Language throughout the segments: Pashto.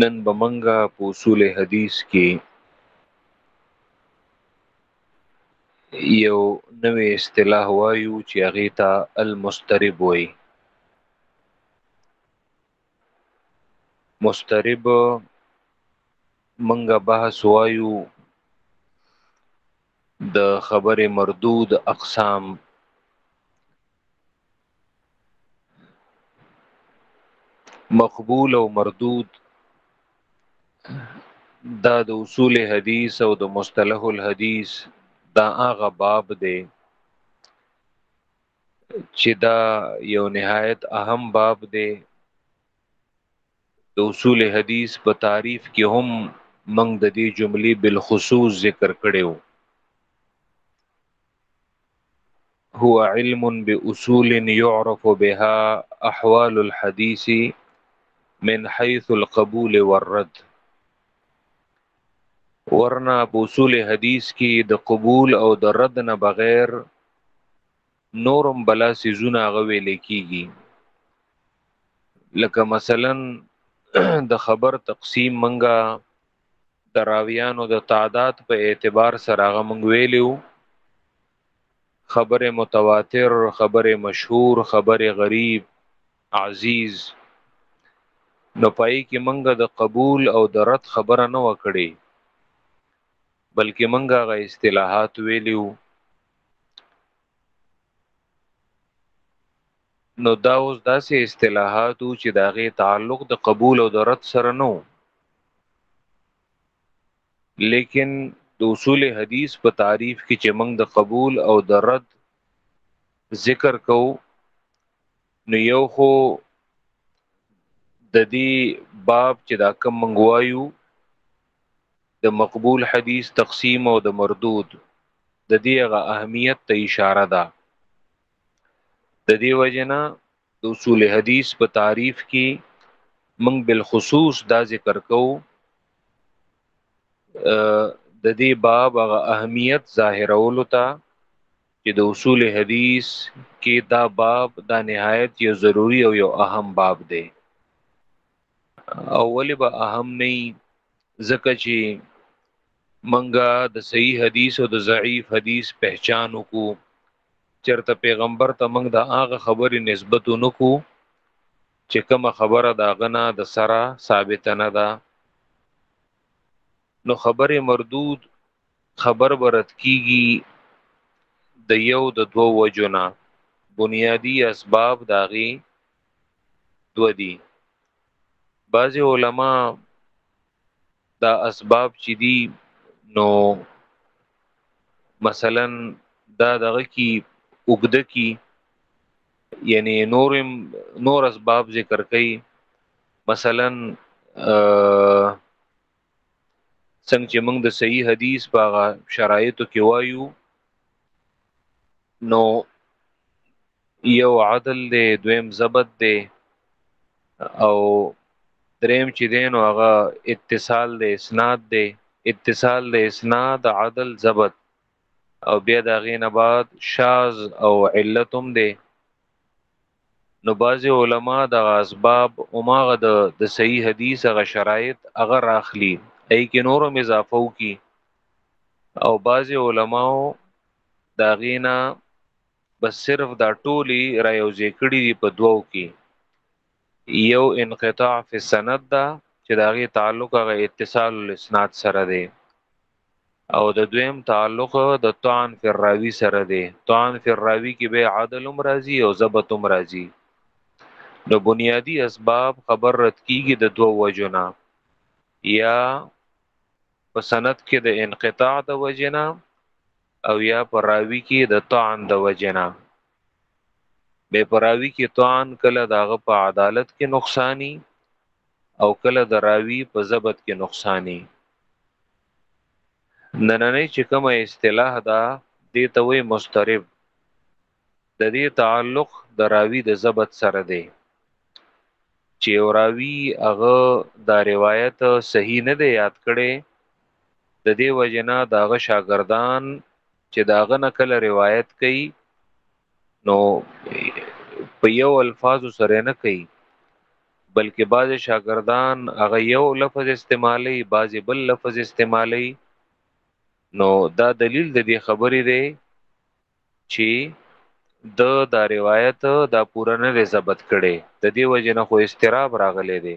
نن به منګه په اصول حدیث کې یو نوې اصطلاح وایو چې هغه ته المسترب وایي مسترب منګه بحث وایو د خبره مردود اقسام مقبول او مردود دا د اصول حدیث او د مصطلح الحدیث دا هغه باب دی چې دا یو نهایت اهم باب دی د اصول حدیث په تعریف کې هم موږ د دې جملې بالخصوص ذکر کړو هو علم بأصول يعرف بها احوال الحديث من حيث القبول والرد ورنا په اصول حدیث کې د قبول او د رد نه بغیر نورم بلا سيزونه غوي لیکيږي لکه مثلا د خبر تقسیم منګه د راویانو د تعداد په اعتبار سره هغه منګ ویلو خبر متواتر خبر مشهور خبر غریب عزیز نو پای کې منګه د قبول او د رد خبره نه وکړي بلکې منګه غ اصطلاحات ویلیو نو دا اوس داسې اصطلاحات چې داغه تعلق د قبول او د رد سره نو لیکن د اصول حدیث په تعریف کې چې موږ د قبول او د رد ذکر کو نو یو خو د دې باب چې دا کم منغوایو د مقبول حدیث تقسیم او د مردود د دې غ اهمیت ته اشاره ده د دې وجنه د اصول حدیث په تعریف کې موږ بالخصوص دا ذکر کوو د دې باب هغه اهمیت ظاهرولو ته چې د اصول حدیث کې دا باب دا نهایت یو ضروری او یو اهم باب دی اول به اهم نه ځکه چې منګه د صحیح حدیث او د ضعیف حدیث پہچان وکړو چرته پیغمبر ته موږ د هغه خبرې نسبت نکو چې کومه خبره دا غنا د سره ثابت نه ده نو خبره مردود خبر برت کیږي د یو د دوو وجونه بنیادی اسباب داغي دو دي بعضی علما دا اسباب چې دي نو مثلا دا دغه کی وګد کی یعنی نور نور اسباب ذکر کړي مثلا څنګه چې موږ د صحیح حدیث په شرایطو کې وایو نو یو عدل دی دویم ضبط دی او دریم چې دین هغه اتصال دی اسناد دی اتصال دی اسناد عدل ضبط او بیا دا غینه بعد شاز او علتم دی نو بعضی علما دغه اسباب هماغه د د صحیح حدیث هغه شرایط هغه راخلی ای کې نور هم اضافه وکي او بعضی علماو دا غینا بس صرف دا ټولی را یو ذکرې دی په دوو کې یو انقطاع فی سند دا چې دا غي تعلق هغه اتصال الاسناد سره دی او د دویم تعلق د طعن فی الراوی سره دی طعن فی الراوی کې به عدل هم راځي او ضبط هم راځي نو بنیادی اسباب خبر رد کیږي د دوه وجونه یا په سند کې د انقطاع د وجنه او یا په راوی کې د طعن د وجنه به پراوی کې توان کله داغه په عدالت کې نقصانی او کله د راوی په ضبط کې نقصانی نننې چې کومه اصطلاح ده دې ته وې مسترب د دې تعلق د راوی د ضبط سره دی چې راوی هغه دا روایت صحیح نه دی یاد کړي د دې وجنا داغه شاګردان چې داغه نه کله روایت کوي نو په یو الفاظ سره نه کوي بلکې بعض شاګردان هغه یو لفظ استعمالي بعض بل لفظ استعمالي نو دا دلیل د دې خبرې دی چې د دا روایت دا پوره نه ضبط کړي د دې وجه نه خو استراب راغلي دی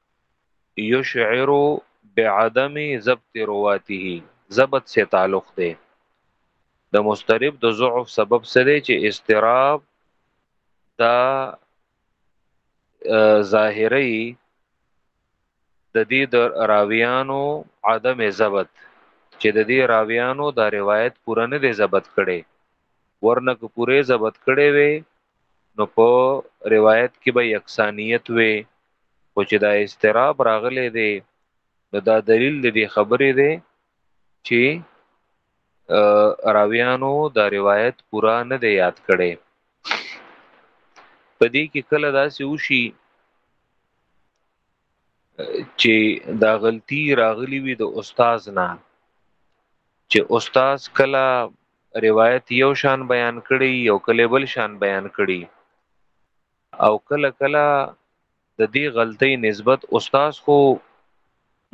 یشعر بعدم ضبط رواته ضبط سے تعلق دی د مسترب د ضعف سبب سره چې استراب دا ظاهری د دې د راویانو عدم ضبط چې د دې راویانو دا روایت پوره نه دی ضبط کړي ورنه که پوره ضبط کړي وي نو په روایت کې به یکسانیت وي خو چې دا استراب راغلی دی نو دا دلیل د دې خبرې دی چې راویانو دا روایت پورا نه دی یاد کړي په دې کې کله داسې وشي چې دا غلطي راغلی وي د استاد نه چې استاد کله روایت یو شان بیان کړي یو کله بل شان بیان کړي او کله کله د دې غلطۍ نسبت استاد خو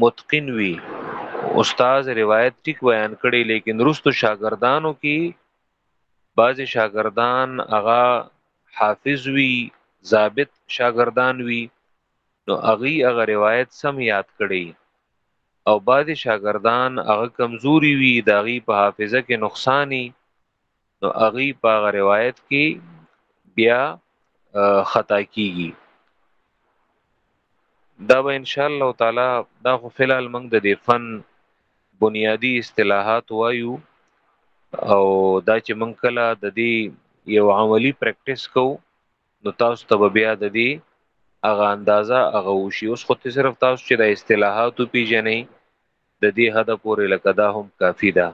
متقن وي استاد روایت ټیک بیان کړي لیکن رستو شاګردانو کې بعضی شاګردان هغه حافظ وي ضابط شاګردان وي نو هغه هغه روایت سم یاد کړي او بعضی شاګردان هغه کمزوري وي داغي په حافظه کې نقصانی نو اغي په روایت کې بیا خطا کیږي دا به ان شاء الله تعالی دا خو فلال موږ د دې فن بنیادی اصطلاحات وایو او دا چې موږ کله د دې یو عملی پریکټیس کوو نو تاسو ته بیا د دې هغه اندازه هغه وشي اوس خو ته صرف تاسو چې د اصطلاحاتو پیژنې د دې حد پورې لکه دا هم کافی ده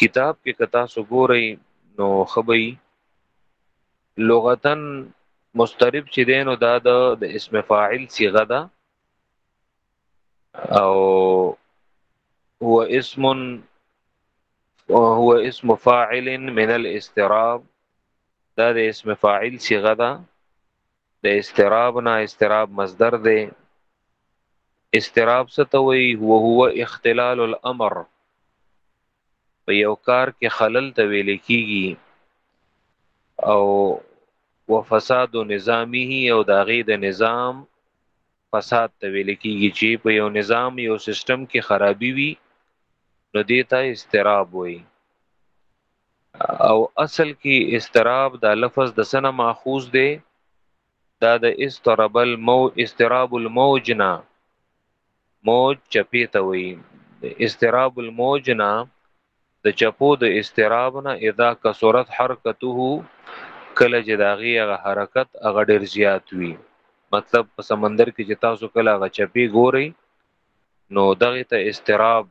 کتاب کې کتا سو ګورئ نو خبي لغتن مسترب چې دین او دا د اسم فاعل صيغه ده او هو اسم هو اسم فاعل من الاستراب دا د اسم فاعل صيغه ده د استراب نه استراب مصدر دی استراب ستوي هو هو اختلال الامر په یو کار کې خلل ته ویل کیږي او وفساد نظامی او داغه د نظام فساد ته ویل کیږي چې په یو نظام یو سیستم کې خرابي وي نو دیتا استراب وي او اصل کې استراب دا لفظ د سنه ماخوذ دی دا د استراب المو استراب الموجنا موج چپی ته وي استراب الموجنا د چپو د استراب نه اذا کثرت حرکته کله چې داغي هغه حرکت هغه ډیر زیات وي مطلب په سمندر کې چې تاسو کله هغه چپی ګوري نو دغه ته استراب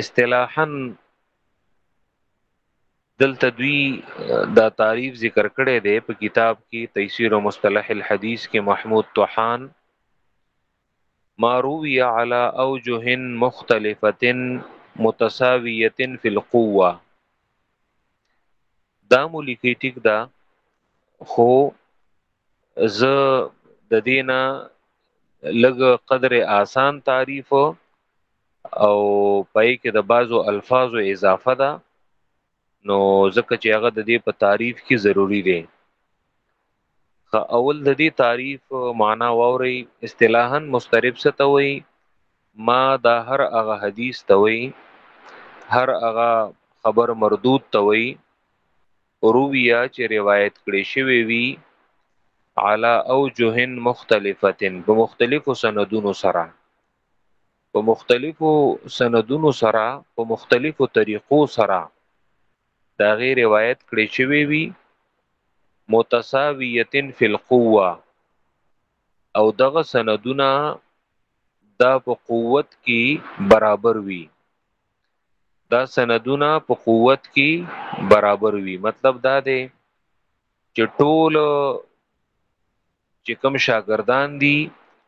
اصطلاحا دلته دوی دا تعریف ذکر کړی دی په کتاب کې تیسیر او مصطلح الحدیث کې محمود طحان ماروی علی اوجه مختلفه متساویه فی القوه دا مولیکی ټیک دا خو ز د دینا لګ قدر آسان تعریف او پای کې د بعضو الفاظو اضافه ده نو ځکه چې هغه د دې په تعریف کې ضروری دی اول د دې تعریف معنا ووري اصطلاحا مسترب څه ته وایي ما دا هر هغه حدیث ته وایي هر هغه خبر مردود ته وایي رویا چې روایت کړي شوی وي علا او جهن مختلفتن په مختلفو سندونو سره په مختلفو سندونو سره په مختلفو طریقو سره دا غي روایت کړی شوی وی متساویتن فی القوه او دغه سندونه دا په قوت کې برابر وی دا سندونه په قوت کې برابر وی مطلب دا دی چې ټول چې کوم شاګردان دي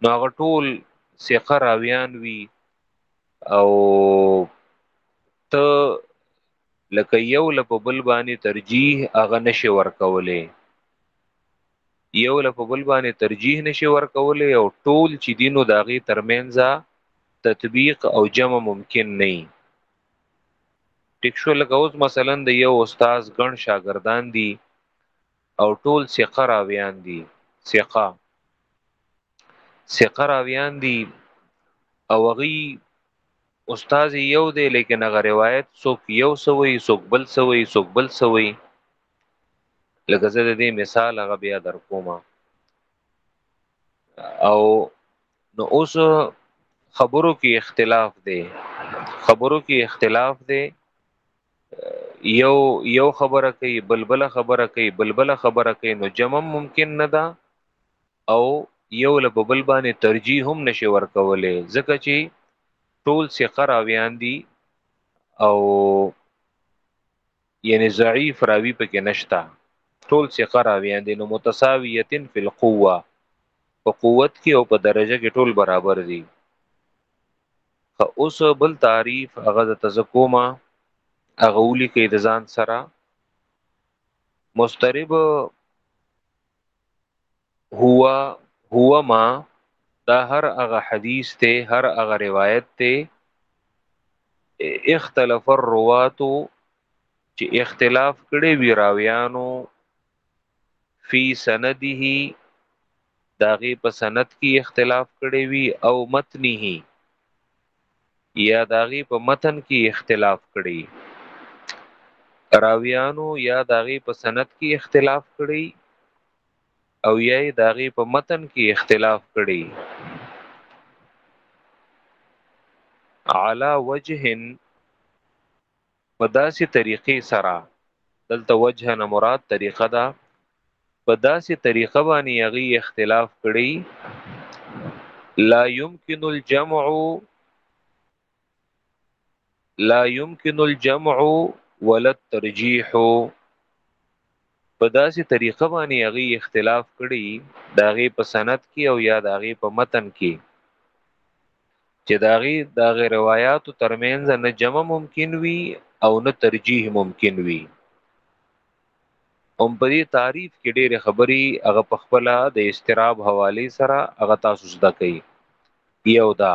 نو هغه ټول ثقه راویان وي او ته لکه یو لپ بل باندې ترجیح هغه نشي ورکولې یو لپ بل باندې ترجیح نشي ورکولې او ټول چې دینو داغي ترمنځ تطبیق او جمع ممکن نه ټیک شو لکه اوس مثلا د یو استاد ګڼ شاګردان دي او ټول ثقه راویان دي ثقه ثقه راویان دي او غي استاد یو دی لیکن هغه روایت څوک یو سوی څوک بل سوی څوک بل سوی لکه زه د دې مثال هغه بیا در کوم او نو اوس خبرو کې اختلاف دی خبرو کې اختلاف دی یو یو خبره کوي بلبل خبره کوي بلبل خبره کوي نو جمع ممکن نه ده او یو له ببل باندې ترجیح هم نشي ورکولې ځکه چې ټول ثقه راویان دي او یعنی ضعیف راوی پکې نشتا ټول ثقه راویان دي نو متساویتن فی القوه په قوت کې او په درجه کې ټول برابر دي خو اوس بل تعریف هغه د تزکوما هغه ولي کې د ځان سره مسترب هو هو ما دا هر هغه حدیث ته هر هغه روایت ته اختلاف الروات چې اختلاف کړي وی راویانو فی سنده داغه په سند کې اختلاف کړي وي او متنه یا داغه په متن کې اختلاف کړي راویانو یا داغه په سند کې اختلاف کړي او یا داغه په متن کې اختلاف کړي علا وجه په داسې طریقې سره، دلته وجه نه مراد طریقه ده، په داسې طریقه باندې هغه اختلاف کړي لا يمكن الجمع لا يمكن الجمع ولا الترجيح په داسې طریقه باندې هغه اختلاف کړي دا غي په سند کې او یا دا غي په متن کې چې دا غي دا غي روایت ترمنځ نه جمع ممکن وي او نه ترجیح ممکن وي هم په دې تعریف کې ډېر خبري هغه په خپل د استراب حواله سره هغه تاسو زده کوي یو دا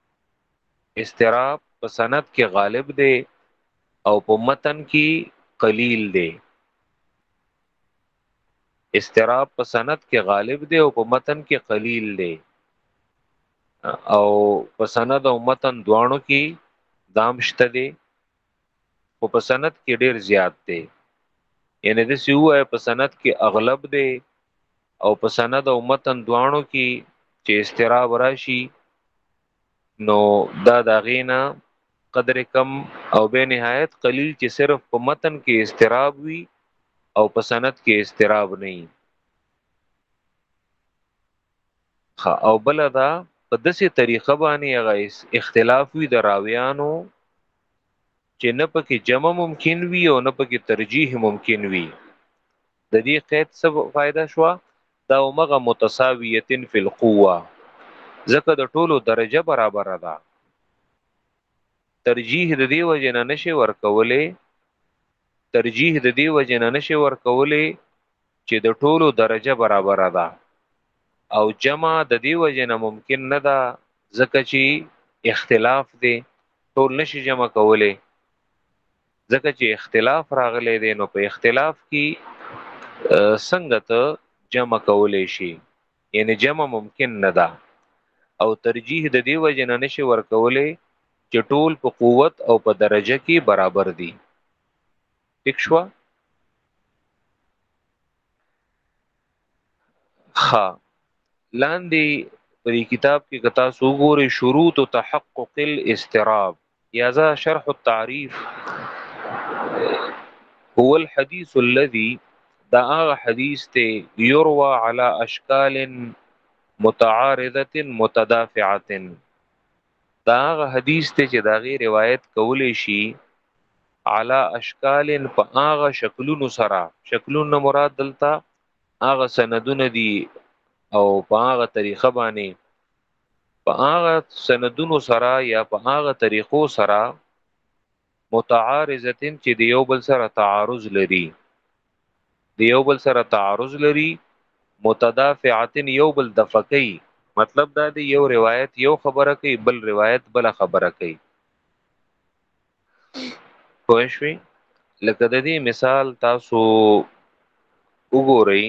استراب په سند کې غالب دی او په متن کې قلیل دی استراب په سند کې غالب دی او په متن کې قلیل دی او په سند او متن دواړو کې دام شته دی خو په سند کې ډیر زیات دی یعنی د سیو په سند کې اغلب دی او په سند او متن دواړو کې چې استراب راشي نو دا دا غینا قدر کم او به نهایت قلیل چې صرف په متن کې استراب وي او په سند کې استراب نه وي او بل دا په دسه طریقه باندې هغه اختلاف وي د راویانو چې نه پکې جمع ممکن وي او نه پکې ترجیح ممکن وي د دې قید څه فائدہ شو دا اومغه متساویتن فی القوه ځکه د ټولو درجه برابر ده ترجیح د دې وجه نه نشي ورکولې ترجیح د دې وجه نه نشي ورکولې چې د ټولو درجه برابر ده او جمع د دې وجه نه ممکن نه ده ځکه چې اختلاف دی ټول نشي جمع کولې ځکه چې اختلاف راغلی دی نو په اختلاف کې څنګه ته جمع کولې شي یعنی جمع ممکن نه ده او ترجیح د دې وجه نه نشي ورکولې چې ټول په قوت او په درجه کې برابر دي ټیک شو خا لاندې په کتاب کې کتا سو ګوري شروط تحقق الاستراب يازا شرح التعريف هو الحديث الذي دا هغه حدیث ته يروى على اشكال متعارضه متدافعه دا هغه حدیث ته چې دا غي روایت کولې شي على اشكال په هغه شکلونو سره شکلونه مراد دلته هغه سندونه دي او په هغه طریقه باندې په هغه سندونو سره یا په هغه طریقو سره متعارضتن چې د یو بل سره تعارض لري د یو بل سره تعارض لري متدافعتن یو بل دفقي مطلب دا دی یو روایت یو خبره کوي بل روایت بل خبره کوي پوه شوي لکه د دې مثال تاسو وګورئ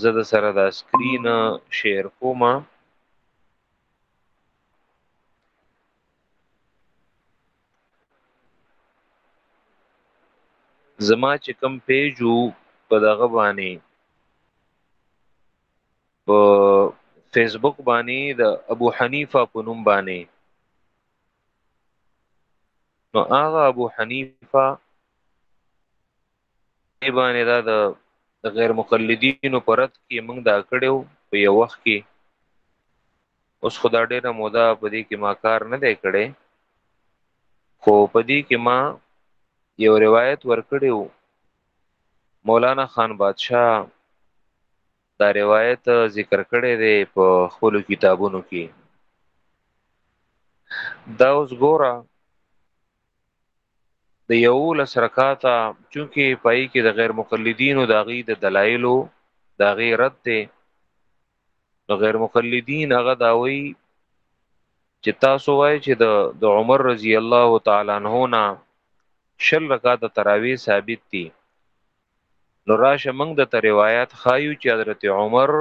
زه د سره دا سکرین شیر کوم زما چې کم پیجو په دغه باندې په فیسبوک باندې د ابو حنیفه په نوم باندې نو هغه ابو حنیفه دې باندې دا د غیر مقلدینو پر رد کې موږ دا کړو په یو وخت کې اوس خدا ډیره مودا په دې کې ما کار نه دی کړی خو په دې کې ما یو روایت ورکړی وو مولانا خان بادشاہ دا روایت ذکر کړی دی په خپل کتابونو کې دا اوس ګوره د یو لس رکعاته چونکی پای کې د غیر مقلدینو د غي د دلایلو د غي رد ته د غیر مقلدین هغه داوي چې تاسو وای چې د عمر رضی الله تعالی عنہ نه شل رکعات تراوی ثابت دي نو راشه موږ د ته روایت خایو چې حضرت عمر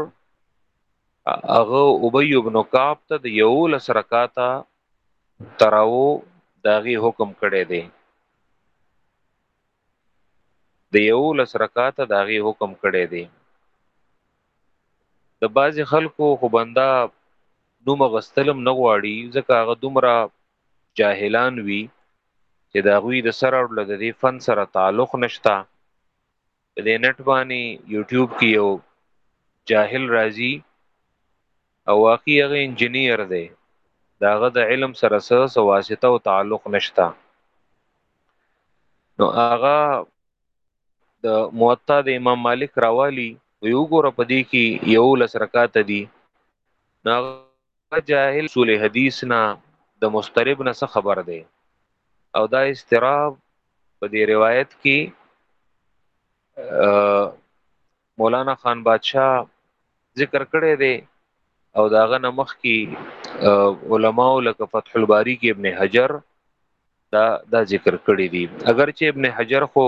هغه ابی ابن کعب ته د یو لس رکعاته تراو داغي حکم کړی دی د یو لس رکعات داغي حکم کړی دی د بعضی خلکو خو بندا نوم غستلم نه غواړي ځکه هغه دومره جاهلان وي چې دا غوي د سره اړه د دې فن سره تعلق نشتا په دې نت باندې یوټیوب کې یو جاهل راځي او واقعي هغه انجنیر دی داغه د علم سره سره واسطه او تعلق نشتا نو هغه د موطا د امام مالک راوالی وی وګوره پدې کې یو لس رکعات دي نو هغه جاهل اصول حدیث نه د مسترب نه څه خبر دی او دا استراب په دې روایت کې مولانا خان بادشاہ ذکر کړی دی او داغه نمخ کې علماو لکه فتح الباری کې ابن حجر دا دا ذکر کړی دی اگر چې ابن حجر خو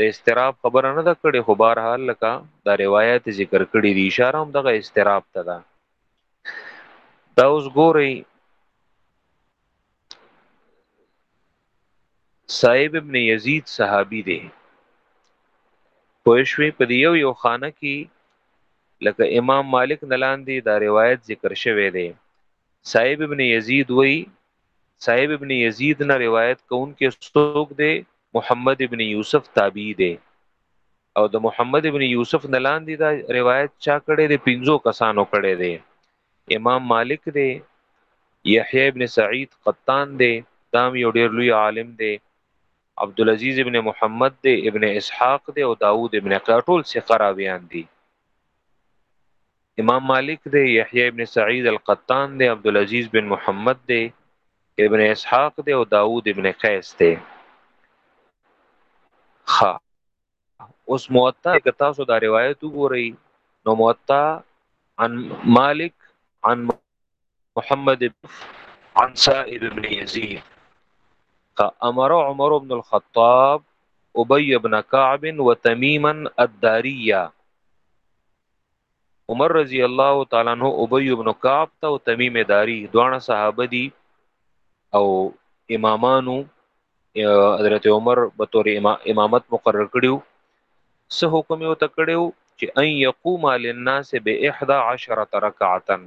د استراب خبره نه ده کړې خو بهر حال لکه دا روایت ذکر کړی دی اشاره هم دغه استراب ته ده دا اوس ګورئ صاحب ابن یزید صحابي دی پوښوي په یو یو خانه کې لکه امام مالک نلاندې دا روایت ذکر شوی دی صاحب ابن یزید وی صاحب ابن یزید نه روایت کوونکې څوک دی محمد ابن یوسف تابعی دی او د محمد ابن یوسف نه لاندې دا روایت چا کړی دی پنځو کسانو کړی دی امام مالک دی یحیی ابن سعید قطان دی دام یو ډیر لوی عالم دی عبد العزيز ابن محمد دی ابن اسحاق دی او داوود ابن قاټول ثقه راویان دي امام مالک دی یحیی ابن سعید القطان دی عبدالعزیز بن محمد دی ابن اسحاق دی او داوود ابن قیس دی خ اوس موطا که تاسو دا روایت وګورئ نو موطا عن مالک عن محمد عن سائب ابن یزید امر عمر بن الخطاب ابی ابن کعب وتمیما الداریه عمر رضی الله تعالی عنہ ابی ابن کعب ته او تمیم داری دوانه صحابه دي او امامانو حضرت عمر به تور امامت مقرر کړیو سه حکم یو تکړیو چې ان یقوم للناس به 11 رکعتا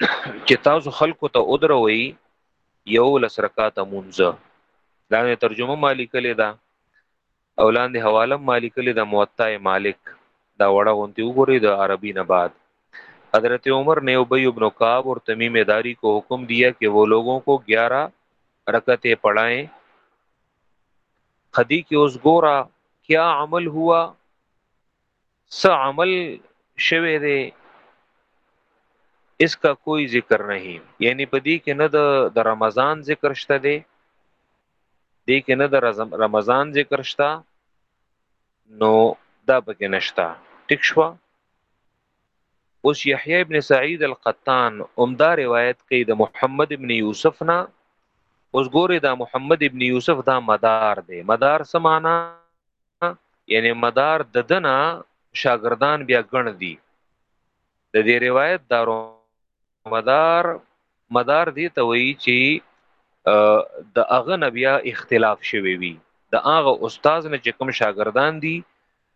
چې تاسو خلکو ته ودروي یو لس رکعات مونږه دا ترجمه مالک لیدا او لاندې حواله ما لیکلې د موطا مالک دا وړه غونتی وګوري د عربی نه بعد حضرت عمر نے ابی ابن کعب اور تمیم داری کو حکم دیا کہ وہ لوگوں کو گیارہ رکتیں پڑھائیں خدی کی اس گورا کیا عمل ہوا څه عمل شوه دی اس کا کوئی ذکر نہیں یعنی په دې کې نه د رمضان ذکر شته دی دې کې نه د رمضان ذکر شته نو دا پکې نشته ټیک شو اوس یحیی ابن سعید القطان عمدہ روایت کوي د محمد ابن یوسف نه اوس ګوره دا محمد ابن یوسف دا مدار دی مدار سمانا یعنی مدار د دنا شاګردان بیا ګڼ دي د دې روایت دارو مدار مدار دی ته وی چې د اغه نبیا اختلاف شوی وي د اغه استاد نه چې کوم شاګردان دي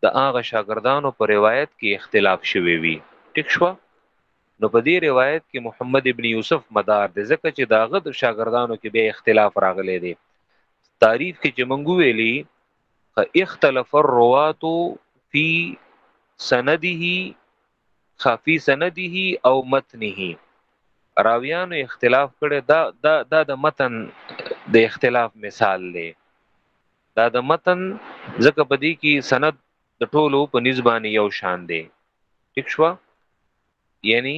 د اغه شاګردانو په روایت کې اختلاف شوی وي ټیک شو نو په دې روایت کې محمد ابن یوسف مدار دی ځکه چې داغه د شاګردانو کې به اختلاف راغلی دی تعریف کې چې مونږ ویلي اختلف الروات فی سنده خفی سنده او متنه راویانو اختلاف کړي دا دا دا د متن د اختلاف مثال دی دا د متن ځکه په دې کې سند د ټولو په نسبانه یو شان دی ٹھیک شو یعنی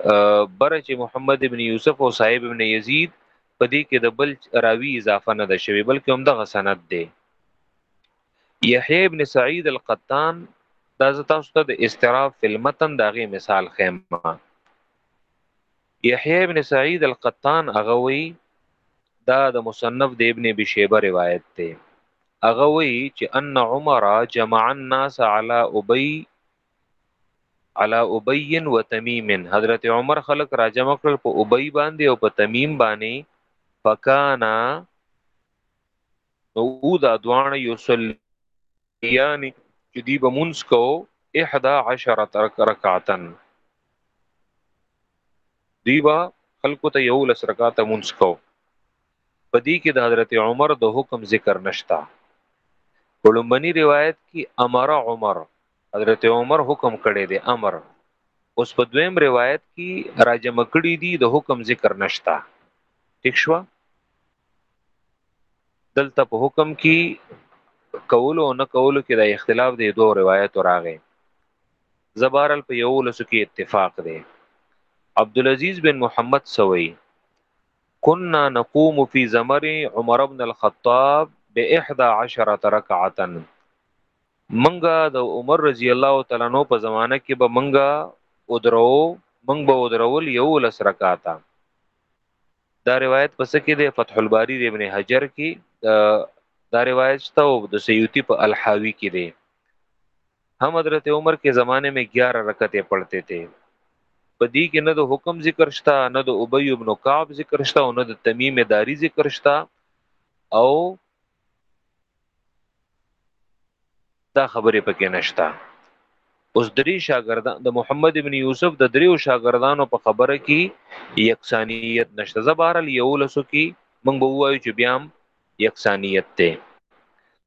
بره چې محمد ابن یوسف او صاحب ابن یزید په دې کې د بل راوی اضافه نه ده شوی بلکې هم دغه سند دی یحیی ابن سعید القطان دا تاسو ته د استراف فی المتن دغه مثال خیم یحیی ابن سعید القطان هغه وی دا د مصنف د ابن بشیبه روایت دی هغه وی چې ان عمر جمع الناس علی ابی علا ابی و تمیم حضرت عمر خلق را جمع کړل په ابی باندې او په تمیم باندې فکانا نو او دا دوان یصلیان چې دی به مونږ کو 11 رکعتن دی با خلق ته یو لس رکعت مونږ کو په دې کې د حضرت عمر د حکم ذکر نشتا په لومبني روایت کې امر عمر حضرت عمر حکم کړی دی امر اوس په دویم روایت کې راجم کړی دی د حکم ذکر نشتا ٹھیک شو دلته په حکم کې کول او نه کول کې د اختلاف دی دوه روایت راغی زبارل په یو لسو کې اتفاق دی عبد العزيز بن محمد سوي کنا نقوم فی زمر عمر ابن الخطاب به 11 رکعتا منګه د عمر رضی الله تعالی عنہ په زمانه کې به منګه ودرو منګ به ودرول یو لس رکعتا دا روایت پس کې د فتح الباری د ابن حجر کې دا روایت شته او د سیوطی په الحاوی کې دی هم حضرت عمر کې زمانه میں 11 رکعتیں پڑھتے تھے په دې کې نه د حکم ذکر شته نه د ابی ابن کعب ذکر شته او نه د تمیم داری ذکر شته او دا خبرې پکې نشته اوس درې شاګردان د محمد ابن یوسف د دریو شاګردانو په خبره کې یکسانیت نشته زبارل یو لسو کې موږ به وایو چې بیا یکسانیت ته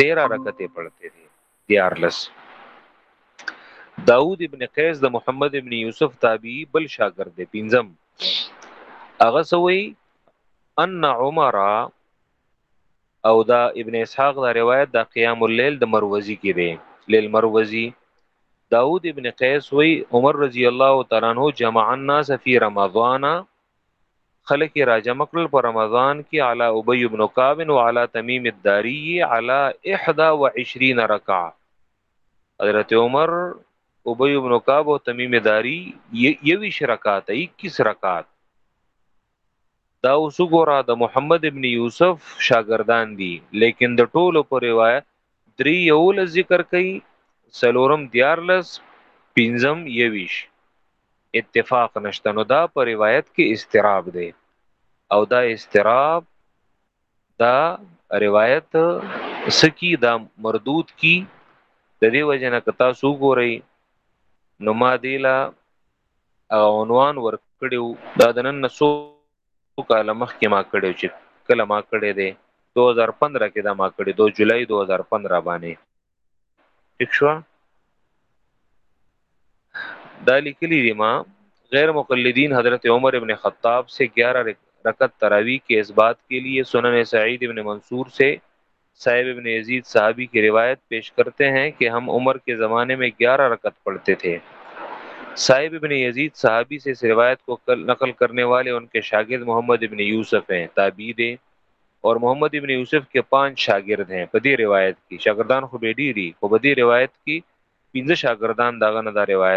تیرا رکعت پڑھتے تھے دیارلس داود ابن قیس د محمد ابن یوسف تابعی بل شاګرد دی پنځم هغه سوی ان عمر او دا ابن اسحاق دا روایت دا قیام الليل د مروزی کې دی لیل مروزی داود ابن قیس وی عمر رضی الله تعالی عنہ جمع الناس فی رمضان خلک را جمع کړل په رمضان کې علی ابی ابن کعب او علی تمیم الداری علی 21 رکعه حضرت عمر ابی ابن کعب او تمیم الداری یوی شرکات 21 رکعات دا اوس ګورا د محمد ابن یوسف شاګردان دي لیکن د ټولو پر روایت درې یو ذکر کوي سلورم دیارلس پنځم یویش اتفاق نشته نو دا په روایت کې استراب دی او دا استراب دا روایت سکی دا مردود کی د دې وجنه کتا سو ګورئ نو ما دیلا عنوان ور کړیو دا د نن نسو کاله مخکې ما کړیو چې کله ما کړی دی 2015 کې دا ما کړی دو جولای 2015 باندې دل کلی ریما غیر مقلدین حضرت عمر ابن خطاب سے گیارہ رکت تراوی کے اس بات کے لیے سنن سعید ابن منصور سے صاحب ابن یزید صحابی کی روایت پیش کرتے ہیں کہ ہم عمر کے زمانے میں گیارہ رکت پڑھتے تھے صاحب ابن یزید صحابی سے اس روایت کو نقل کرنے والے ان کے شاگرد محمد ابن یوسف ہیں تابیدیں اور محمد ابن یوسف کے پانچ شاگرد ہیں بدی روایت کی شاگردان خوبیڈی دی روایت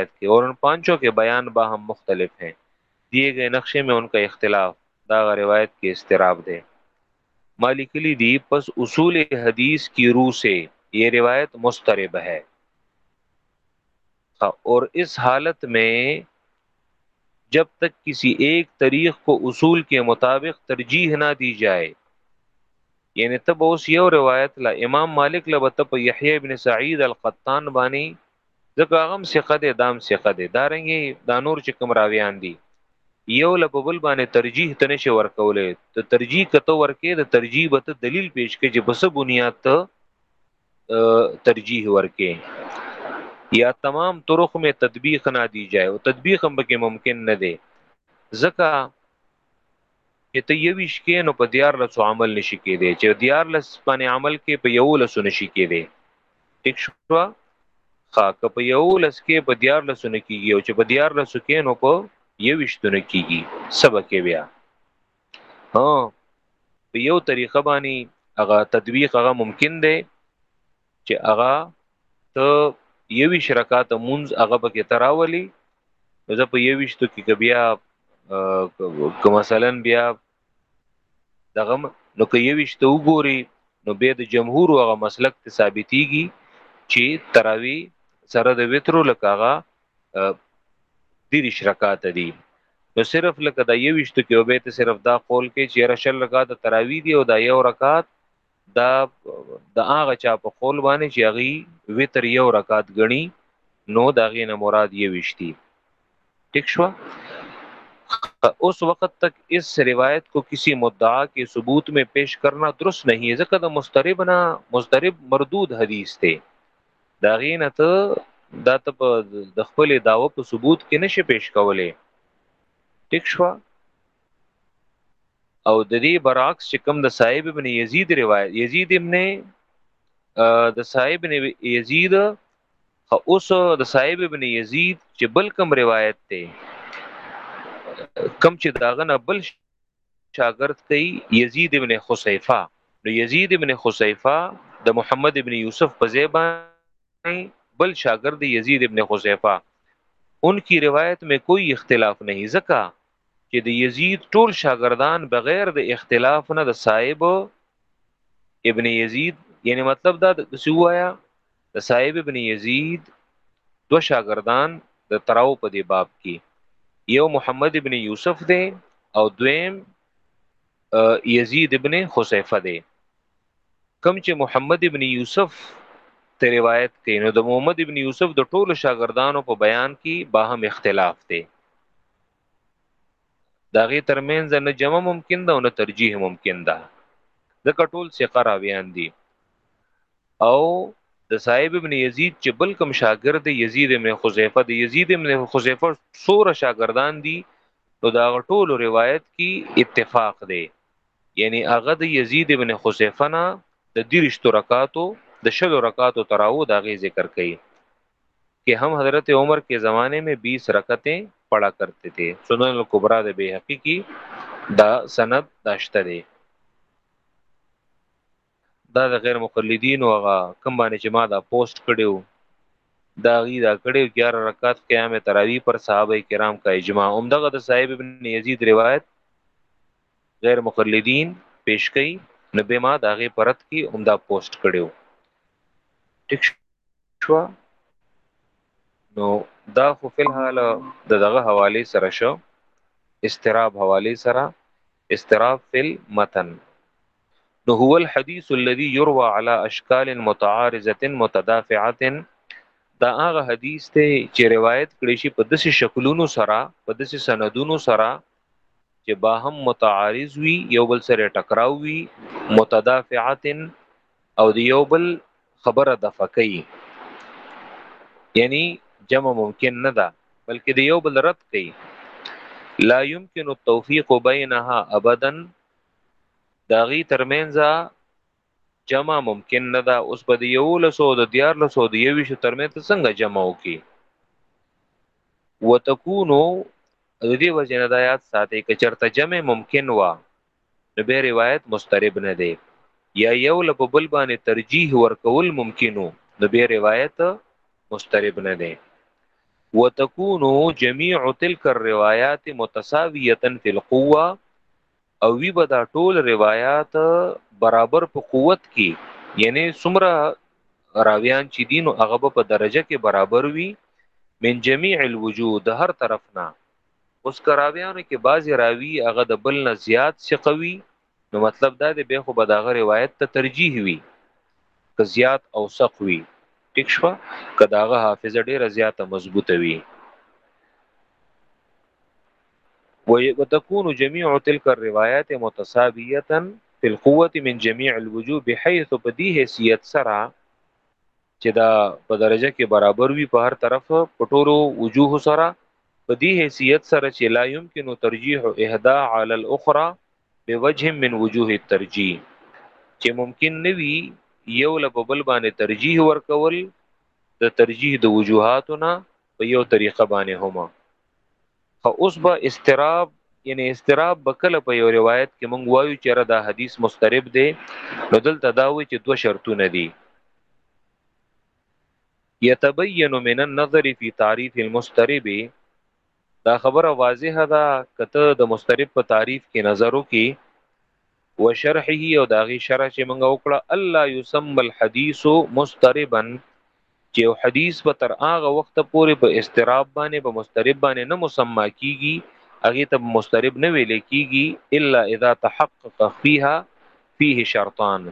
کی اور ان پانچوں کے بیان باہم مختلف ہیں دیے گئے نقشے میں ان کا اختلاف داغا روایت کے استراب دے مالکلی دی پس اصول حدیث کی روح سے یہ روایت مسترب ہے ہاں، اور اس حالت میں جب تک کسی ایک طریق کو اصول کې مطابق ترجیح نه دی جائے یعنی ته به اوس یو روایت لا امام مالک له بت په یحیی ابن سعید القطان باندې ځکه هغه هم ثقه ده دام ثقه ده دارنګي دا نور چې کوم راویان دي یو له بل باندې ترجیح ته نشي ورکولې ته ترجیح کته ورکې د ترجیح به ته دلیل پیش کې چې بس بنیاد ته ترجیح ورکې یا تمام طرق میں تطبیق نہ دی جائے او تطبیق هم پکې ممکن نه دی ځکه چې ته یویش کې نو په دیار لسو عمل نشي کېدی چې دیار لس باندې عمل کې په یو لسو نشي کېدی ټیک شو ښه که په یو لس کې په دیار لسو نه کېږي او چې په دیار لسو کې نو په یویشتو نه کېږي سبا کې بیا ها په یو طریقه باندې هغه تطبیق هغه ممکن دی چې هغه ته یوي شرکات مونږ هغه پکې تراولي زه په یوي شتو کې بیا که مثلا بیا دغه نو که یوي شتو وګوري نو به د جمهور هغه مسلک ته ثابتيږي چې تراوی سره د وترو لکاغه دیرش رکعات دي نو صرف لکه دا یوشتو کې وبې ته صرف دا قول کې چې رشل رکعات تراوی دي او دا یو رکعات دا د هغه چا په قول باندې چې هغه وتر یو رکعات غني نو دا غینه مراد یوشتي ٹھیک شو اس وقت تک اس روایت کو کسی مدعا کے ثبوت میں پیش کرنا درست نہیں ہے ځکه د مسترب نه مسترب مردود حدیث ته دا غینه ته دا ته په د خپل داوه په ثبوت کې نشي پیش کولې ټیک شو او د دې برعکس چې کوم د صاحب ابن یزید روایت یزید ابن د صاحب ابن یزید اوس د صاحب ابن یزید چې بل کوم روایت ته کم چې داغه نه بل شاګرد کوي یزید ابن خصیفه نو یزید ابن خصیفه د محمد ابن یوسف په ځای باندې بل شاګرد یزید ابن خصیفه ان کی روایت میں کوئی اختلاف نہیں زکا چې د یزید ټول شاګردان بغیر د اختلاف نه د صاحب ابن یزید یعنی مطلب دا د سوایا د صاحب ابن یزید دو شاګردان د تراو په دې باب کې یو محمد ابن یوسف دی او دویم یزید ابن خصیفه دی کم چې محمد ابن یوسف ته روایت کوي نو د محمد ابن یوسف د ټولو شاګردانو په بیان کې باهم اختلاف دی دا غي ترمنځ نه جمع ممکن ده او نه ترجیح ممکن ده ځکه ټول ثقه راویان دي او د صاحب ابن یزید چې بل کوم شاګرد یزید ابن خزیفه د یزید ابن خزیفه سوره شاګردان دي نو دا ټول روایت کی اتفاق دی یعنی هغه د یزید ابن خزیفه نه د دریشتو رکاتو د شلو رکاتو تراو دا غي ذکر کوي کې هم حضرت عمر کې زمانه مې 20 رکعتیں پڑھا کرتے تھے سنن الکبرى د بیهقی کی دا سند داشته دی دا د غیر مقلدین او هغه کم باندې چې ما دا پوسټ کړیو دا غي دا کړیو 11 رکعات قیام تراوی پر صحابه کرام کا اجماع هم دغه د صاحب ابن یزید روایت غیر مقلدین پیش کړي نو به ما دا غي پرت کی هم دا پوسټ کړیو ٹھیک شوه نو دا خو فی الحال د دغه حوالی سره شو استراب حوالی سره استراب فی المتن نو هو الحديث الذي يروى على اشكال متعارضه متدافعه دا هغه حدیث ته چې روایت کړی شي په داسې شکلونو سره په داسې سندونو سره چې با هم متعارض وي یو بل سره ټکراو وي متدافعات او د یو بل خبره د فقې یعنی جمع ممکن نه ده بلکې د یو بل رد کوي لا يمكن التوفيق بينها ابدا داغي ترمنځ جمع ممکن نه ده اوس په یو لسو د دیار لسو د یوي شو ترمه ته څنګه جمع وکي وتكونو د دې وجنه د آیات ساتي ک چرته جمع ممکن وا نو به روایت مسترب نه دی یا یو لپ بل باندې ترجیح ورکول ممکنو نو به روایت مسترب نه دی وتكونو جميع تلك الروايات متساويه في القوه او وی به دا ټول روایات برابر په قوت کې یعنی سمره راویان چې دین او هغه په درجه کې برابر وي من جميع الوجود هر طرف نه اوس کراویانو کې بعضی راوی هغه د بل نه زیات ثقوي نو مطلب دا دی به خو به دا روایت ته ترجیح وي که زیات او ثقوي ټیک شو کداغه حافظه ډیره زیاته مضبوطه وي وتكون جميع تلك الروايات متساويه في القوه من جميع الوجوه بحيث په دې حیثیت سره چې دا په درجه کې برابر وي په هر طرف په ټولو وجوه سره په دې حیثیت سره چې لا يمكن ترجيح احدى على الاخرى بوجه من وجوه الترجيح چې ممکن نوي یو له بل باندې ترجیح ورکول د ترجیح د وجوهاتو نه په یو طریقه باندې هما خو اوس به استراب یعنی استراب بکله په یو روایت کې مونږ وایو چې را دا حدیث مسترب دی نو دلته دا وی چې دوه شرطونه دي یتبین من النظر فی تعریف المسترب دا خبره واضحه ده کته د مسترب په تعریف کې نظر وکي وشرحه او د هغې شرح چې موږ وکړه الله یسمى الحدیث مستربا چې یو حدیث به تر هغه وخت پورې په استراب باندې په مسترب باندې نه مسما کیږي هغه ته مسترب نه ویل کیږي الا اذا تحقق فيها فيه شرطان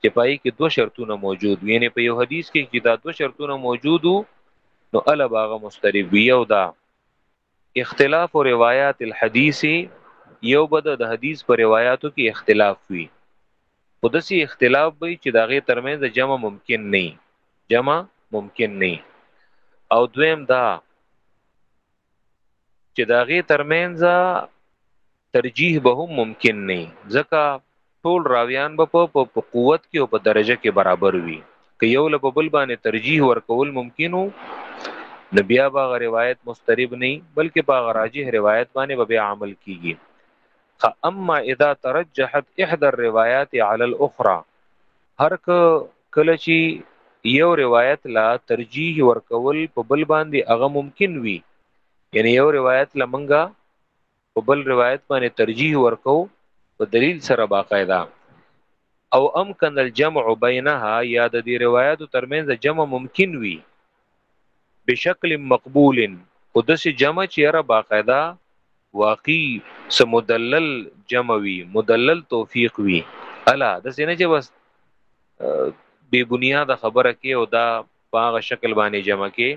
چې پای کې دوه شرطونه موجود وي یعنی په یو حدیث کې چې دا دوه شرطونه موجودو نو الا باغه مسترب وي او دا اختلاف روایات الحدیث یو به د حدیث په روایاتو کې اختلاف وي خو داسې اختلاف به چې د هغې ترمنځ جمع ممکن نه جمع ممکن نه او دویم دا چې د هغې ترمنځ ترجیح به هم ممکن نه ځکه ټول راویان به په په قوت کې او په درجه کې برابر وي که یو له بل باندې ترجیح ورکول ممکنو نو بیا به روایت مسترب نه بلکې په راجح روایت باندې به عمل کیږي اما اذا ترجحت احدى الروايات على الاخرى هر کله چې یو روایت لا ترجیح ورکول په بل باندې هغه ممکن وي یعنی یو روایت لمنګه په بل روایت باندې ترجیح ورکو په دلیل سره باقاعده او امکن الجمع بینها یا د دې روایتو ترمنځ جمع ممکن وي بشکل مقبول او د سي جمع چې را باقاعده واقعي سمدلل جمع وي مدلل توفیق وي الا د سینې چې بس بے بنیاد خبره کې او دا په هغه شکل باندې جمع کې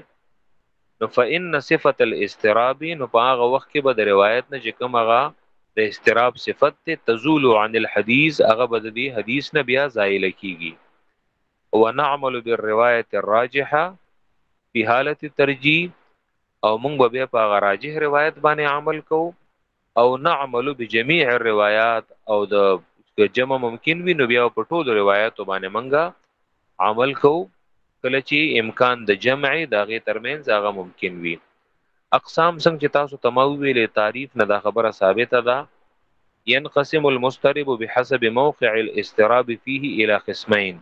نو فإن صفت الاستراب نو په هغه وخت کې به د روایت نه چې کوم هغه د استراب صفت ته تزول عن الحديث هغه به د حدیث نه بیا زائل کیږي ونعمل بالروايه الراجحه په حالت ترجیح او موږ به په هغه راجح روایت باندې عمل کوو او نعمل بجميع الروايات او د جمع ممکن وي نو بیا په ټول روایت باندې منګه عمل کو کله چې امکان د جمع دغه ترمنځ هغه ممکن وي اقسام څنګه چې تاسو تمو ویلې تعریف نه دا خبره ثابته ده ينقسم المسترب بحسب موقع الاستراب فيه الى قسمين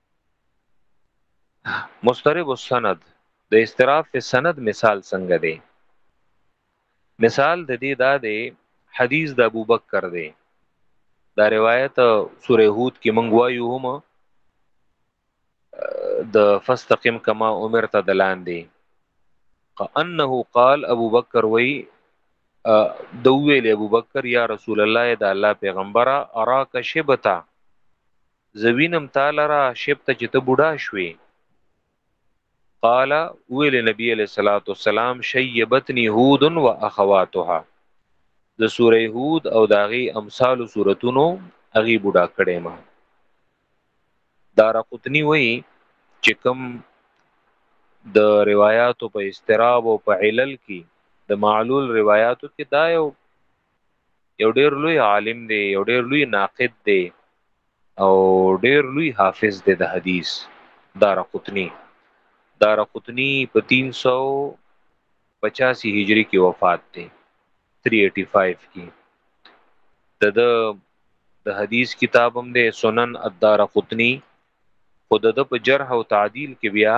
مسترب السند د استراف په سند مثال څنګه دی مثال د دې دا دی حدیث د ابو بکر دی دا روایت سوره هود کې مونږ وایو هم د فاستقم کما امرت دلان دی انه قال ابو بکر وی د ویل ابو بکر یا رسول الله دا الله پیغمبره اراک شبتا زه وینم تا لره شپته چې ته بوډا شوې قال ویل نبی علیہ الصلوۃ والسلام شیبتنی هود و اخواتها د سوره هود او داغي امثال سورتونو اغي بوډا کړي ما دار قطنی وای چې کوم د روایتو په استراب او په علل کې د معلول روایتو کې دا یو یو ډیر لوی عالم دی یو ډیر لوی ناقد دی او ډیر لوی حافظ دی د حدیث دار قطنی دار قطنی په 385 هجری کې وفات دی 385 کې د د حدیث کتاب هم دی سنن الدار قطنی خود د په جرح او تعدیل کې بیا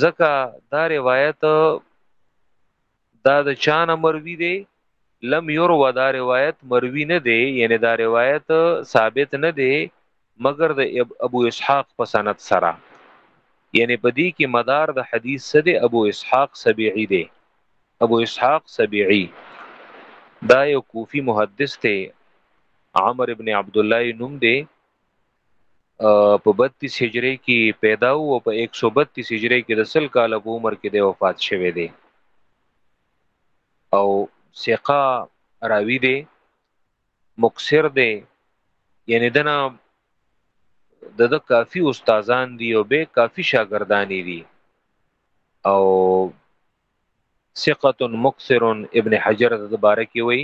زکه دا روایت دا د چانه مروی دی لم یرو دا روایت مروی نه دی یعنی دا روایت ثابت نه دی مگر د ابو اسحاق په سند سره یعنی په دې کې مدار د حدیث سره د ابو اسحاق سبیعی دی ابو اسحاق سبیعی دا یو کوفی محدث ته عمر ابن عبد الله نوم دی په 32 هجری کې پیدا او په 132 هجری کې د سل کال په عمر کې د وفات شوه دی او ثقه راوی دی مکسر دی یعنی دنا د د کافی استادان دی او به کافی شاګردانی دی او ثقه مکثر ابن حجر د باره کې وی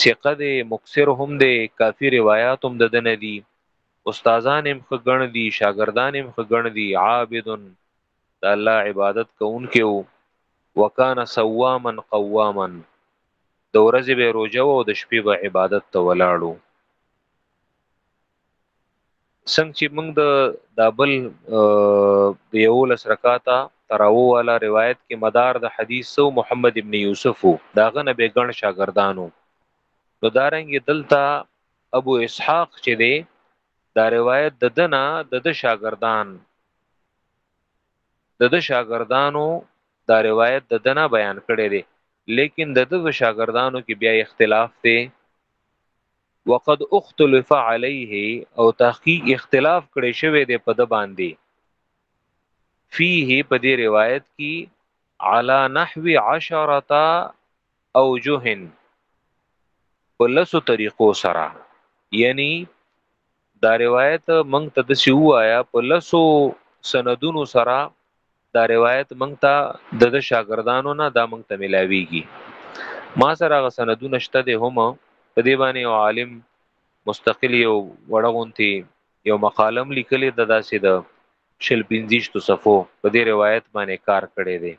ثقه د مکثر هم د کافی روایت هم د دنه دي استادان هم خګن دي شاګردان هم خګن دي عابد د الله عبادت کوونکې وو وکانا سواما قواما د ورځې به روزه او د شپې به عبادت ته ولاړو څنګه چې موږ د دابل د یو لس رکاته تراو والا روایت کې مدار د حدیث سو محمد ابن یوسف داغه نه به ګڼ شاګردانو نو دارنګ دلته ابو اسحاق چې دی دا روایت د دنا د د شاګردان د د شاګردانو دا روایت د دنا بیان کړی دی لیکن د د شاګردانو کې بیا اختلاف دی وقد اختلف عليه او تحقیق اختلاف کړي شوی دی په د باندې فيه په دې روایت کې على نحو عشرة اوجه په لسو طریقو سره یعنی دا روایت مونږ ته د سی وایا په لسو سندونو سره دا روایت مونږ ته د شاګردانو نه دا مونږ ته ملاویږي ما سره غ سندونه شته د هم په دی باندې عالم مستقل یو وړغونتی یو مقالم لیکلی د داسې د شل پنځیشتو صفو په دې روایت باندې کار کړی دی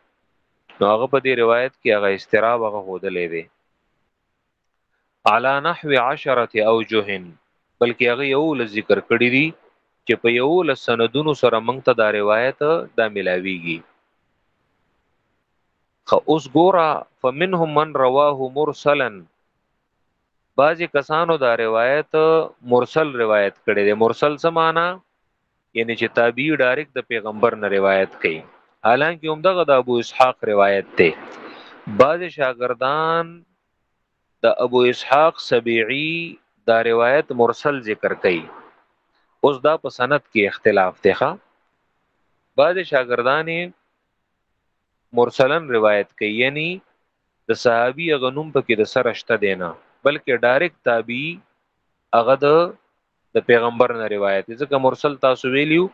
نو هغه په دې روایت کې هغه استراب هغه هودلې دی علا نحو عشرت اوجهن بلکې هغه یو ل ذکر کړی دی چې په یو ل سندونو سره مونږ ته دا روایت دا ملاویږي خو اوس ګورا فمنهم من رواه مرسلا بعضی کسانو دا روایت مرسل روایت کړي دي مرسل څه معنی یعنی چې تابعی ډایرک د پیغمبر نه روایت کوي حالانکه هم دغه د ابو اسحاق روایت ته بعضی شاګردان د ابو اسحاق سبيعي دا روایت مرسل ذکر کړي اوس دا په سند کې اختلاف دی ښا بعض شاګردان مرسلن روایت کوي یعنی د صحابي غنوم په کې د سره شته دی نه بلکې ډایرک تابعی هغه د د پیغمبر نه روایت ځکه مرسل تاسو ویلیو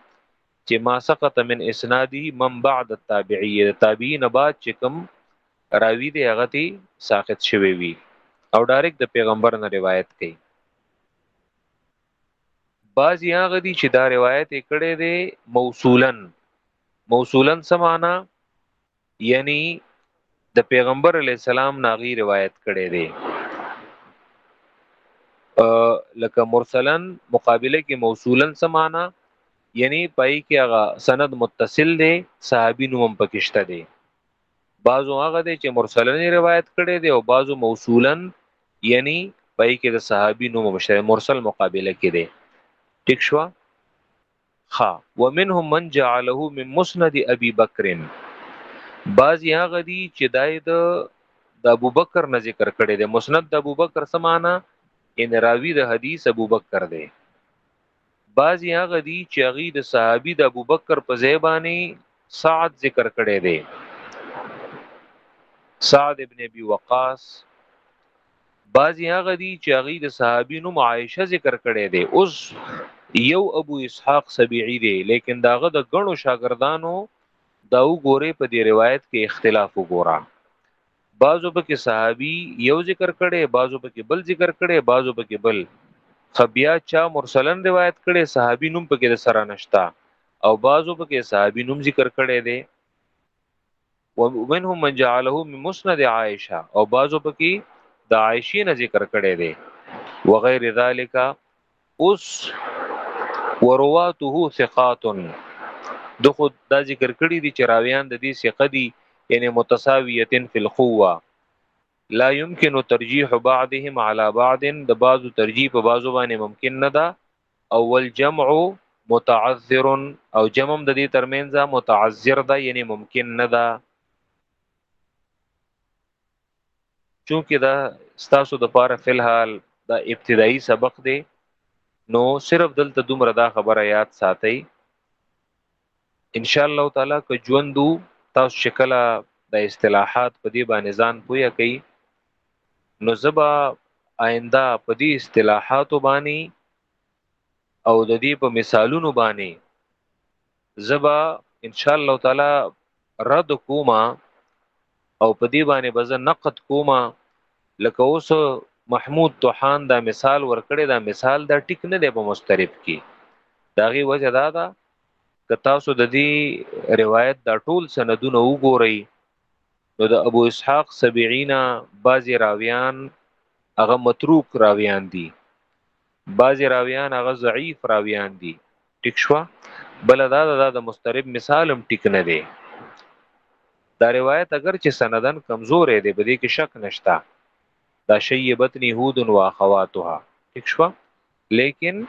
چې ما سقط من اسنادی من بعد التابعی تابعین بعد چې کوم راوی دی هغه تی ساقط شوی وی او ډایرک د پیغمبر نه روایت کوي بعضی هغه دي چې دا روایت کړي دي موصولن موصولن سمانا یعنی د پیغمبر علی السلام ناغي روایت کړي دي لکه مرسلن مقابله کې موصولن سمانا یعنی پای کې هغه سند متصل دی صحابي نوم پکشته دی بعضو هغه دی چې مرسلن روایت کړي دی او بعضو موصولن یعنی پای کې د صحابي نوم مشره مرسل مقابله کې دی ټیک شو خا ومنهم من جعله من مسند ابي بکر بعضی هغه دی چې دای د د ابو بکر نه ذکر کړي دی مسند د ابو بکر سمانا ان راوی د حدیث ابو بکر دی بعضی هغه دي چې هغه د صحابي د ابوبکر په ځای باندې سعد ذکر کړي دي سعد ابن ابي وقاص بعضی هغه دي چې هغه د صحابي نوم عائشه ذکر کړي دي اوس یو ابو اسحاق سبيعي دي لیکن داغه د غنو شاګردانو دا وګوره په دې روایت کې اختلاف وګوره بعضو په کې صحابي یو ذکر کړي بعضو په کې بل ذکر کړي بعضو په کې بل خبیا چا مرسلن روایت کړي صحابي نوم په کې سره نشتا او بعضو په کې صحابي نوم ذکر کړي دي ومنهم من جعله من مسند عائشه او بعضو په کې د عائشه نه ذکر کړي دي وغیر ذالک اوس ورواته ثقات د خود دا ذکر کړی دي چې راویان د دې ثقه دي یعنی متساویتن فی القوه لا يمكن ترجیح بعضهم على بعض د بعضو ترجیح په بعضو باندې ممکن نه ده او والجمع متعذر او جمع د دې ترمنځ متعذر ده یعنی ممکن نه ده چونکه دا ستاسو د پاره فل حال دا ابتدایي سبق دی نو صرف دلته دومره دا خبره یاد ساتئ ان شاء الله تعالی که ژوندو تاسو شکل د اصطلاحات په دې باندې ځان پوهه کوي نو زبا آینده په دې اصطلاحات باندې او د دې په مثالونو باندې زبا ان شاء الله تعالی رد کوما او په دې باندې بز نقد کوما لکه اوس محمود توحان دا مثال ورکړی دا مثال دا ټیک نه دی په مسترب کې داغي وجه دا ده که تاسو د دې روایت دا ټول سندونه وګورئ نو د ابو اسحاق سبعینا بعضی راویان هغه متروک راویان دي بعضی راویان هغه ضعیف راویان دي ټیک شوا بل دا دا د مسترب مثال هم ټیک نه دی دا روایت اگر چې سندن کمزور دی په دې کې شک نشتا دا شیبتنی هود و اخواتها ټیک شوا لیکن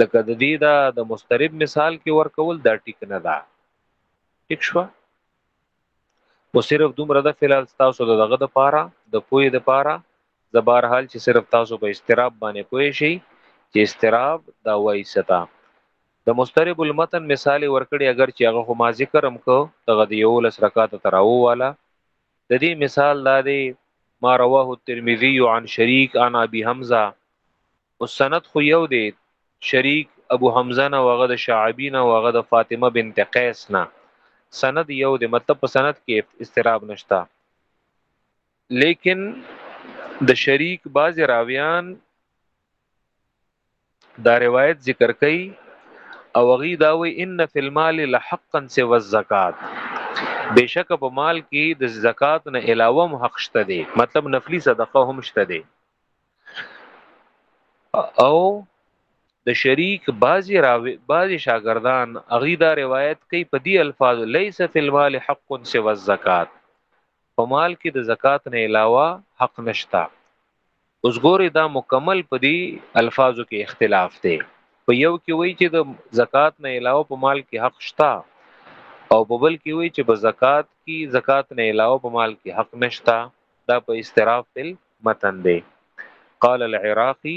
لکه د دې دا د مسترب مثال کې ورکول دا ټیک نه دا ټیک شوا او صرف دومره د فلال تاسو دغه د پاره د پوی د پاره زبر حال چې صرف تاسو په استراب باندې پوي شي چې استراب دا وای ستا د مسترب المتن مثال ورکړي اگر چې هغه خو ما ذکر هم کو دغه دی یو لس رکعات تراو والا د دې مثال دا دی ما رواه الترمذی عن شریک عن ابي حمزه او سند خو یو دی شریک ابو حمزه نه وغه د شعبی نه وغه د فاطمه بنت قیس نه سند یو دی مطلب په سند کې استراب نشتا لیکن د شریک باز راویان دا روایت ذکر کوي او غي دا وی ان فی المال لحقا سوى الزکات بشک په مال کې د زکات نه علاوه هم حق شته دی مطلب نفلی صدقه هم شته دی او د شریک بازی راوی بازی شاگردان اغي دا روایت کوي په دې الفاظ ليس فی المال حق سوى الزکات په مال کې د زکات نه علاوه حق نشتا اوس ګوري دا مکمل په دې الفاظو کې اختلاف دی په یو کې وایي چې د زکات نه علاوه په مال کې حق شتا او په بل کې وایي چې په زکات کې زکات نه علاوه په مال کې حق نشتا دا په استراف تل متن دی قال العراقي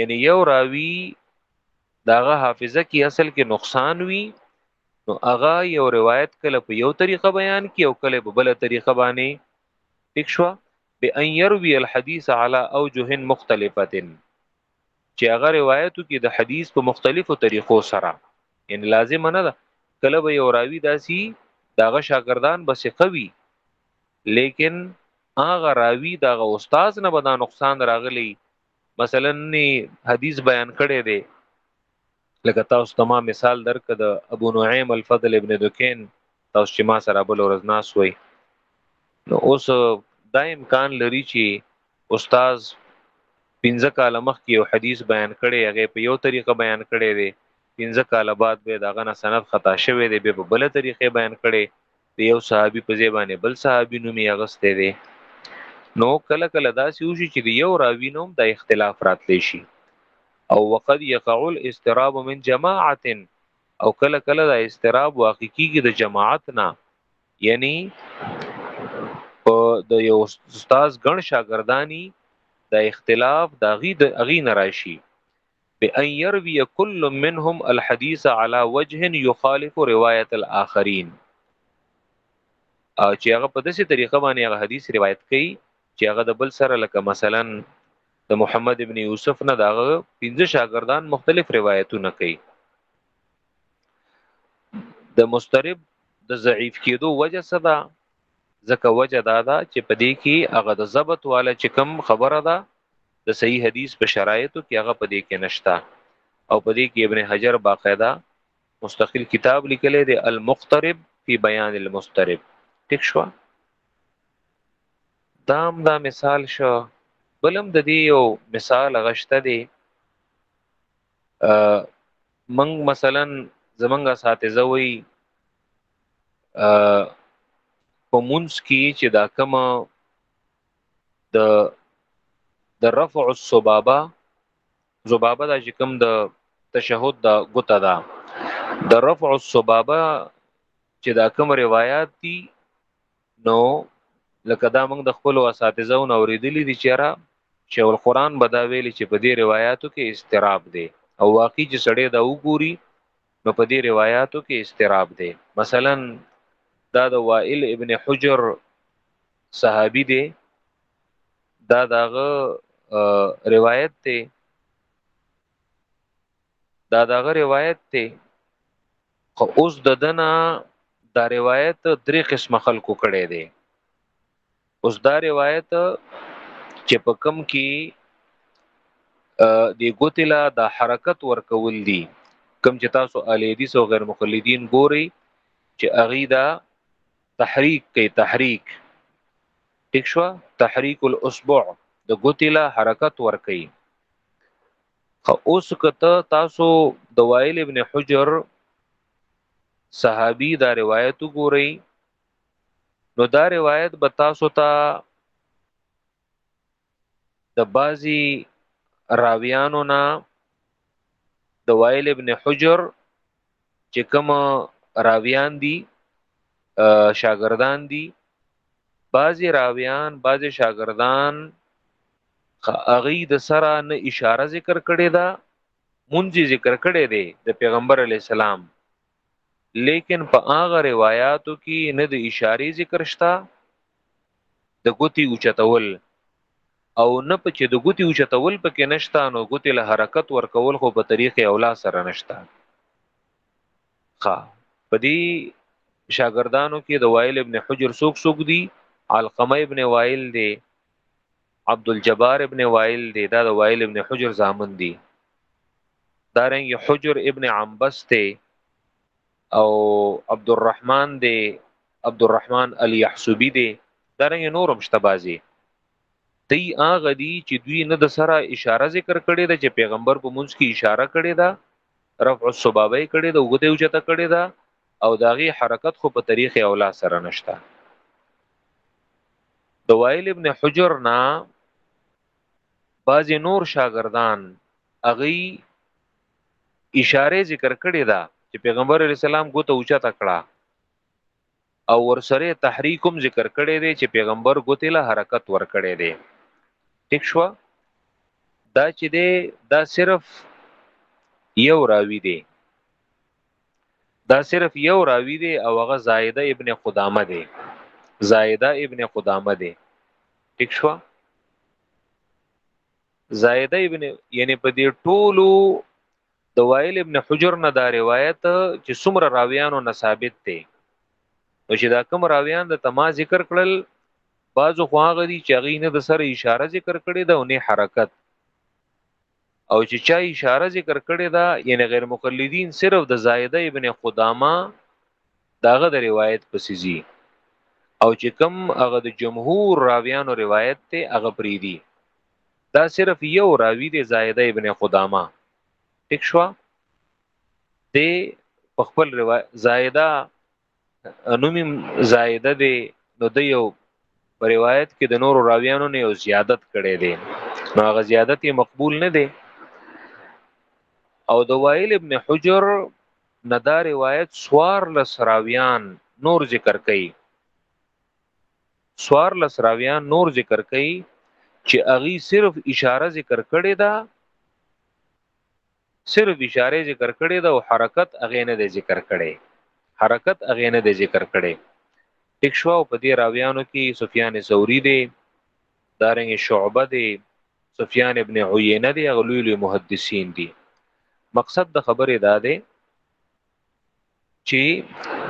یعنی یو راوی داغه حافظه کې اصل کې نقصان وی نو هغه یو روایت کله په یو طریقه بیان کی او کله په بل طریقه باندې ټیک شو به ان يروي الحديث على اوجه مختلفه چې هغه روایتو کې د حدیث په مختلفو طریقو سره ان لازم نه ده کله به یو راوی داسي داغه شاګردان بس قوي لیکن هغه راوی دا غ استاد نه به دا نقصان راغلی مثلا نی حدیث بیان کړی دی لکه تاسو ته ما مثال درک د ابو نعیم الفضل ابن دکین تاسو چې ما سره بل ورځ ناس وای نو اوس دا امکان لري چې استاد پنځه کال مخکې یو حدیث بیان کړي هغه په یو طریقه بیان کړي دی پنځه کال بعد به داغه نه سند خطا شوی دی به په بل طریقې بیان کړي د یو صحابي په ځای باندې بل صحابي نوم یې اغستی دی نو کله کله داسې وشي چې د یو راوي نوم د اختلاف راتلی شي او وقد یقع الاستراب من جماعت او کله کله د استراب واقع کیږي د جماعت نه یعنی په د یو استاد ګڼ شاګردانی د اختلاف د غي د غي نراشي بأن يروي كل منهم الحديث على وجه يخالف رواية الآخرين او چې هغه په داسې طریقه باندې هغه حدیث روایت کړي چې هغه د بل سره لکه مثلا د محمد ابن یوسف نه داغه پنځه شاګردان مختلف روایتونه کوي د مسترب د ضعیف کېدو وجه څه ده ځکه وجه دا ده چې په دې کې هغه د ضبط والا چې کم خبره ده د صحیح حدیث په شرایطو کې هغه په دې کې نشتا او په دې کې ابن حجر باقاعده مستقل کتاب لیکلی دی المقترب فی بیان المسترب ټیک شو دام دا مثال شو بلم د دې یو مثال غشته دی من مثلا زمنګ اساتذه وی په مونږ کې چې دا کومه د د رفع السبابه زبابه دا چې کوم د تشهود دا ګوته ده د رفع السبابه چې دا کوم روایت دي نو لکه دا موږ د خپل اساتذو نو اوریدلې دي چې را شیخ القرآن بدا ویل چې په دې روایتو کې استراب دی او واقعي چې سړی دا وګوري نو په دې روایتو کې استراب دی مثلا دا د وائل ابن حجر صحابي دی دا داغه روایت ته دا داغه روایت ته خو اوس د دنا دا روایت درې قسم خلکو کړي دي اوس دا روایت چې په کم کې د ګوتلا د حرکت ورکول دي کم چې تاسو الیدیس او غیر مقلدین ګوري چې اغي دا تحریک کوي تحریک ټیک شو تحریک الاصبع د ګوتی له حرکت ور کوي اوس کته تاسو د وائل ابن حجر صحابي دا روایت وګورئ نو دا روایت به تاسو ته د بعضی راویانو نه د وائل ابن حجر چې کوم راویان دي شاګردان دي بعضی راویان بعضی شاګردان اغي د سره نه اشاره ذکر کړي دا منځي ذکر کړي دي د پیغمبر علی السلام لیکن په هغه روایتو کې نه د اشاره ذکر شته د ګوتی اوچتول او نه په چې د ګوتی اوچتول پکې نشتا نو ګوتی له حرکت ورکول خو په طریق اولا سره نشتا ښا په دې شاګردانو کې د وائل ابن حجر سوق سوق دي علقمه ابن وائل دی عبد الجبار ابن وائل دی دا د وائل ابن حجر زامن دي دارنګ حجر ابن عنبس ته او عبدالرحمن دی عبدالرحمن الیحسبی دی دا رنګ نورم شته بازي دی هغه دی چې دوی نه د سره اشاره ذکر کړي ده چې پیغمبر په منځ کې اشاره کړي ده رفع السبابه کړي ده وګته اوچته کړي ده او داغي حرکت خو په طریق اولا سره نشته د وائل ابن حجر نا بعضی نور شاگردان اغي اشاره ذکر کړی دا چې پیغمبر علی السلام ګوته اوچا تکړه او ورسره تحریکم ذکر کړی دی چې پیغمبر ګوته له حرکت ور کړی دی ټیک شو دا چې دی دا صرف یو راوی دی دا صرف یو راوی دی او هغه زائده ابن قدامه دی زائده ابن قدامه دی ټیک شو زائده ابن یعنی په دې ټولو د وائل ابن حجر نه دا روایت چې څومره راویانو نه ثابت دی نو چې دا کوم راویان د تما ذکر کړل بعضو خو هغه دي چې هغه نه د سره اشاره ذکر کړي دا او نه حرکت او چې چا اشاره ذکر کړي دا یعنی غیر مقلدین صرف د زائده ابن قدامه داغه د روایت پسې زی او چې کم هغه د جمهور راویانو روایت ته هغه پریدي دا صرف یو راوی دی زائده ابن قدامه ټیک شو د خپل روایت زائده نوم زائده دی نو د یو روایت کې د نورو راویانو نه یو زیادت کړي دي نو هغه زیادت مقبول نه دی او د وائل ابن حجر نه دا روایت څوارلس راویان نور ذکر کوي څوارلس راویان نور ذکر کوي چې اغي صرف اشاره ذکر کړي ده صرف اشاره ذکر کړي ده او حرکت اغه نه ذکر کړي حرکت اغه نه ذکر کړي اکشوا په دې راویانو کې سفیان ثوری دی دارنګ شعبه دی سفیان ابن عینه دی غلوی لوی محدثین دی مقصد د خبره دا ده چې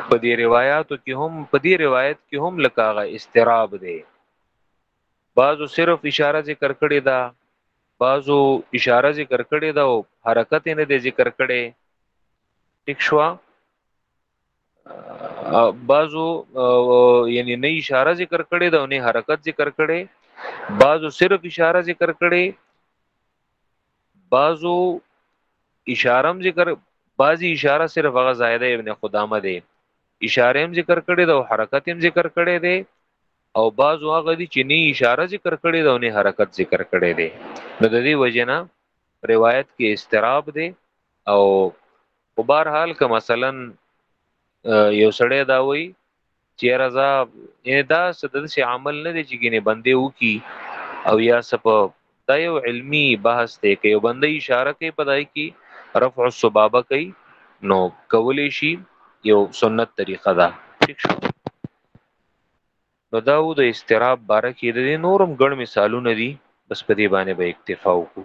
په دې روایتو کې هم په دې روایت کې هم لکاغه استراب دی بعضو صرف اشاره ذکر کړی دا بعضو اشاره ذکر کړی دا او حرکت نه دی ذکر کړی ټیک شو بعضو یعنی نه اشاره ذکر کړي دا نه حرکت ذکر کړي بعضو صرف اشاره ذکر کړي بعضو اشاره هم ذکر بعضی اشاره صرف هغه زائده ابن قدامه دی اشاره هم ذکر کړي دا او حرکت هم ذکر کړي دی او بعضو هغه دي چې نه اشاره ذکر کړي دا او نه حرکت ذکر کړي دی نو د دې وجنه روایت کې استراب دی او خو بهر حال که مثلا یو سړی دا وای چې رضا یعنی دا صدد شي عمل نه دی چې ګینه بندي وکي او یا سپ دا یو علمی بحث دی که یو بنده اشاره کوي پدای کی رفع السبابه کوي نو کولی شي یو سنت طریقه ده ٹھیک شو نو دا و د استراب باره کې د دې نورم ګڼ مثالونه دي بس په دې باندې به اکتفا وکړو